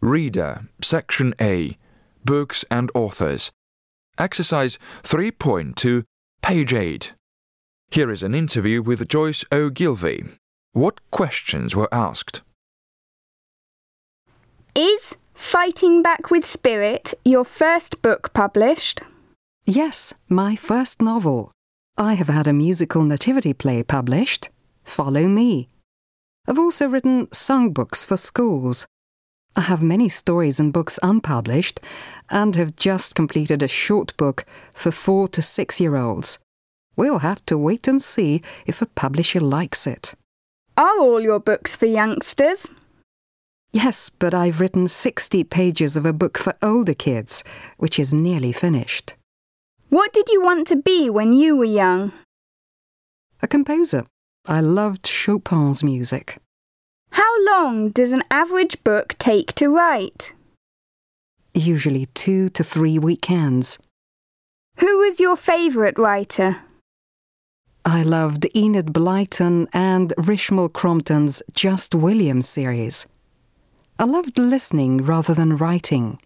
Reader, Section A, Books and Authors. Exercise 3.2, page 8. Here is an interview with Joyce Ogilvy. What questions were asked? Is Fighting Back with Spirit your first book published? Yes, my first novel. I have had a musical nativity play published, Follow Me. I've also written songbooks for schools. I have many stories and books unpublished, and have just completed a short book for four to six year olds. We'll have to wait and see if a publisher likes it. Are all your books for youngsters? Yes, but I've written 60 pages of a book for older kids, which is nearly finished. What did you want to be when you were young? A composer. I loved Chopin's music. How long does an average book take to write? Usually two to three weekends. Who was your favourite writer? I loved Enid Blyton and Richmal Crompton's Just William series. I loved listening rather than writing.